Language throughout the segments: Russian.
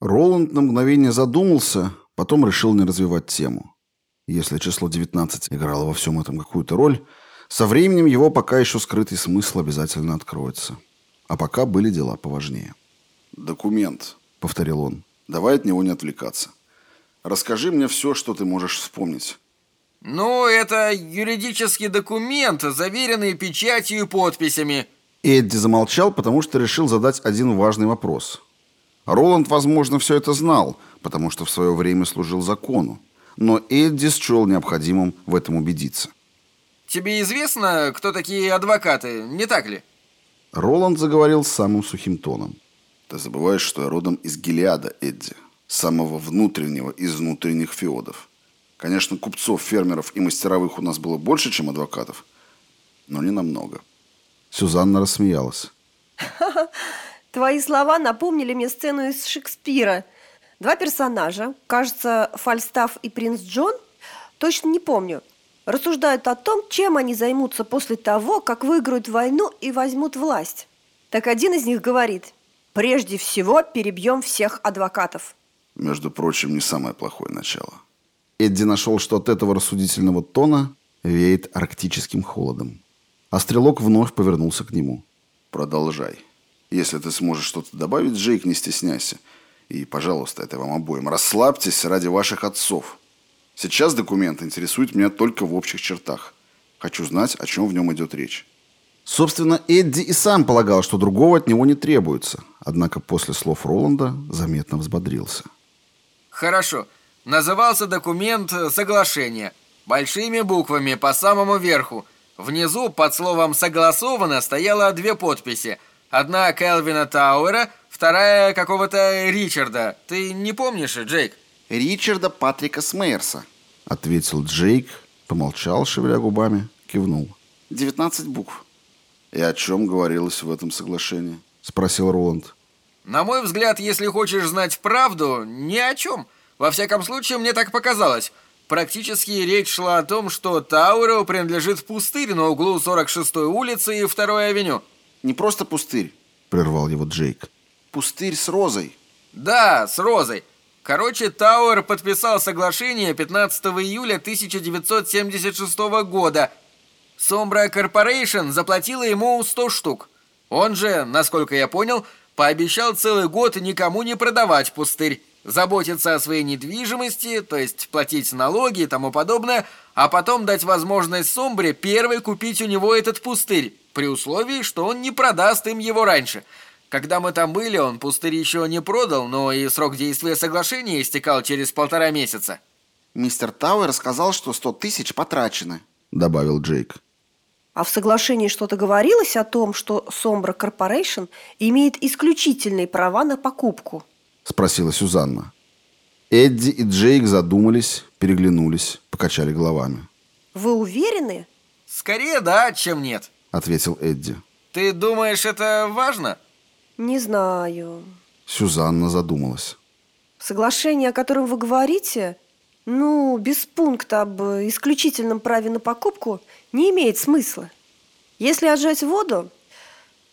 Роланд на мгновение задумался, потом решил не развивать тему. Если число 19 играло во всем этом какую-то роль, со временем его пока еще скрытый смысл обязательно откроется. А пока были дела поважнее. «Документ», — повторил он. «Давай от него не отвлекаться. Расскажи мне все, что ты можешь вспомнить». «Ну, это юридический документ, заверенный печатью и подписями». Эдди замолчал, потому что решил задать один важный вопрос. Роланд, возможно, все это знал, потому что в свое время служил закону. Но Эдди счел необходимым в этом убедиться. «Тебе известно, кто такие адвокаты, не так ли?» Роланд заговорил самым сухим тоном. «Ты забываешь, что я родом из Гелиада, Эдди, самого внутреннего из внутренних феодов. Конечно, купцов, фермеров и мастеровых у нас было больше, чем адвокатов, но не намного». Сюзанна рассмеялась. Твои слова напомнили мне сцену из Шекспира. Два персонажа, кажется, Фальстаф и принц Джон, точно не помню, рассуждают о том, чем они займутся после того, как выиграют войну и возьмут власть. Так один из них говорит, прежде всего перебьем всех адвокатов. Между прочим, не самое плохое начало. Эдди нашел, что от этого рассудительного тона веет арктическим холодом. А стрелок вновь повернулся к нему. «Продолжай». Если ты сможешь что-то добавить, Джейк, не стесняйся. И, пожалуйста, это вам обоим. Расслабьтесь ради ваших отцов. Сейчас документ интересует меня только в общих чертах. Хочу знать, о чем в нем идет речь. Собственно, Эдди и сам полагал, что другого от него не требуется. Однако после слов Роланда заметно взбодрился. Хорошо. Назывался документ «Соглашение». Большими буквами по самому верху. Внизу под словом «Согласовано» стояло две подписи – Одна Келвина Тауэра, вторая какого-то Ричарда. Ты не помнишь, Джейк? Ричарда Патрика Смейерса, ответил Джейк, помолчал, шевеля губами, кивнул. Девятнадцать букв. И о чем говорилось в этом соглашении? Спросил Роланд. На мой взгляд, если хочешь знать правду, ни о чем. Во всяком случае, мне так показалось. Практически речь шла о том, что Тауэру принадлежит пустырь на углу 46-й улицы и 2-й авеню. Не просто пустырь, прервал его Джейк. Пустырь с розой. Да, с розой. Короче, Тауэр подписал соглашение 15 июля 1976 года. Sombra Corporation заплатила ему 100 штук. Он же, насколько я понял, пообещал целый год никому не продавать пустырь, заботиться о своей недвижимости, то есть платить налоги и тому подобное, а потом дать возможность Сомбре первой купить у него этот пустырь при условии, что он не продаст им его раньше. Когда мы там были, он пустырь еще не продал, но и срок действия соглашения истекал через полтора месяца. «Мистер Тауэр сказал, что сто тысяч потрачены», — добавил Джейк. А в соглашении что-то говорилось о том, что Sombra Corporation имеет исключительные права на покупку? Спросила Сюзанна. Эдди и Джейк задумались, переглянулись, покачали головами. Вы уверены? Скорее да, чем нет. — ответил Эдди. «Ты думаешь, это важно?» «Не знаю». Сюзанна задумалась. «Соглашение, о котором вы говорите, ну, без пункта об исключительном праве на покупку, не имеет смысла. Если отжать воду,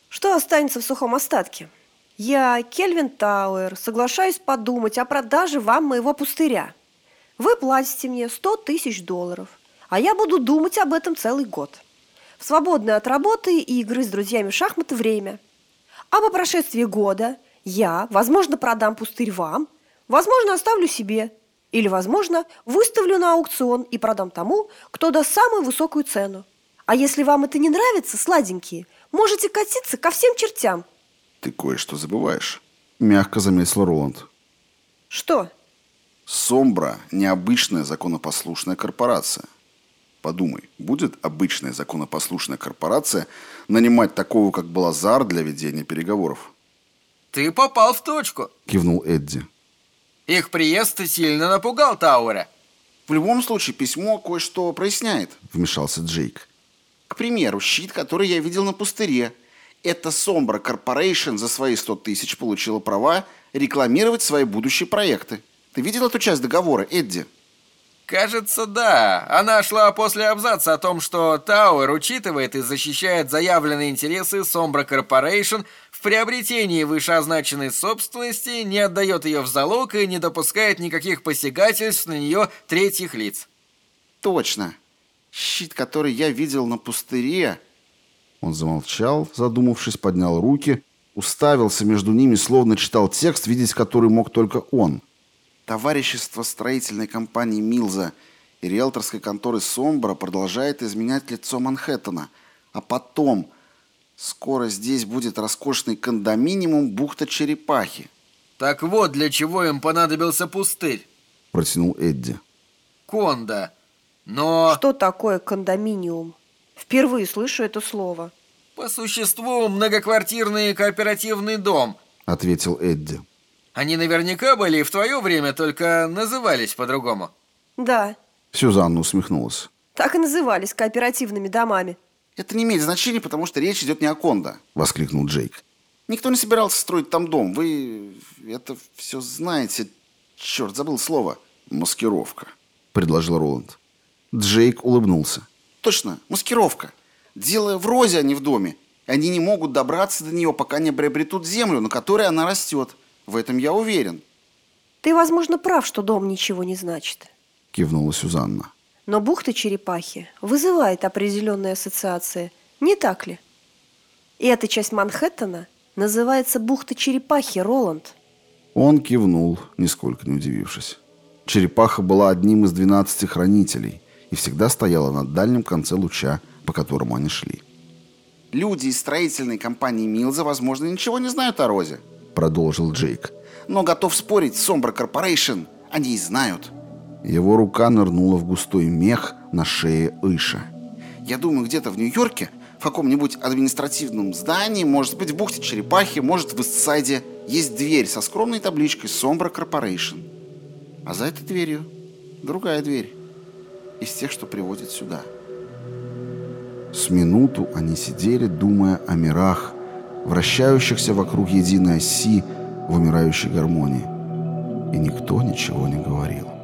что останется в сухом остатке? Я, Кельвин Тауэр, соглашаюсь подумать о продаже вам моего пустыря. Вы платите мне 100 тысяч долларов, а я буду думать об этом целый год в свободное от работы и игры с друзьями в шахматы время. А по прошествии года я, возможно, продам пустырь вам, возможно, оставлю себе, или, возможно, выставлю на аукцион и продам тому, кто даст самую высокую цену. А если вам это не нравится, сладенькие, можете катиться ко всем чертям. Ты кое-что забываешь, мягко заметил Роланд. Что? Сомбра – необычная законопослушная корпорация. Подумай, будет обычная законопослушная корпорация нанимать такого, как Балазар, для ведения переговоров? Ты попал в точку, кивнул Эдди. Их приезд сильно напугал Тауэра. В любом случае, письмо кое-что проясняет, вмешался Джейк. К примеру, щит, который я видел на пустыре. Это Sombra Corporation за свои 100 тысяч получила права рекламировать свои будущие проекты. Ты видел эту часть договора, Эдди? Кажется, да. Она шла после абзаца о том, что Тауэр учитывает и защищает заявленные интересы Sombra Corporation в приобретении вышеозначенной собственности, не отдает ее в залог и не допускает никаких посягательств на нее третьих лиц. Точно. Щит, который я видел на пустыре... Он замолчал, задумавшись, поднял руки, уставился между ними, словно читал текст, видеть который мог только он. Товарищество строительной компании «Милза» и риэлторской конторы «Сомбра» продолжает изменять лицо Манхэттена. А потом... Скоро здесь будет роскошный кондоминиум «Бухта Черепахи». Так вот, для чего им понадобился пустырь. Протянул Эдди. Конда. Но... Что такое кондоминиум? Впервые слышу это слово. По существу многоквартирный кооперативный дом, ответил Эдди. Они наверняка были и в твое время, только назывались по-другому. Да. Сюзанна усмехнулась. Так и назывались кооперативными домами. Это не имеет значения, потому что речь идет не о кондо, воскликнул Джейк. Никто не собирался строить там дом. Вы это все знаете. Черт, забыл слово. Маскировка, предложил Роланд. Джейк улыбнулся. Точно, маскировка. Дело в розе, а не в доме. Они не могут добраться до нее, пока не приобретут землю, на которой она растет. В этом я уверен. Ты, возможно, прав, что дом ничего не значит. Кивнула Сюзанна. Но бухта черепахи вызывает определенные ассоциации, не так ли? И эта часть Манхэттена называется бухта черепахи, Роланд. Он кивнул, нисколько не удивившись. Черепаха была одним из двенадцати хранителей и всегда стояла на дальнем конце луча, по которому они шли. Люди из строительной компании Милза, возможно, ничего не знают о Розе, продолжил Джейк. Но готов спорить, Сомбра Корпорейшн, они и знают. Его рука нырнула в густой мех на шее Иша. Я думаю, где-то в Нью-Йорке, в каком-нибудь административном здании, может быть, в бухте Черепахи, может, в Иссайде, есть дверь со скромной табличкой Сомбра Корпорейшн. А за этой дверью другая дверь из тех, что приводят сюда. С минуту они сидели, думая о мирах, вращающихся вокруг единой оси в умирающей гармонии. И никто ничего не говорил.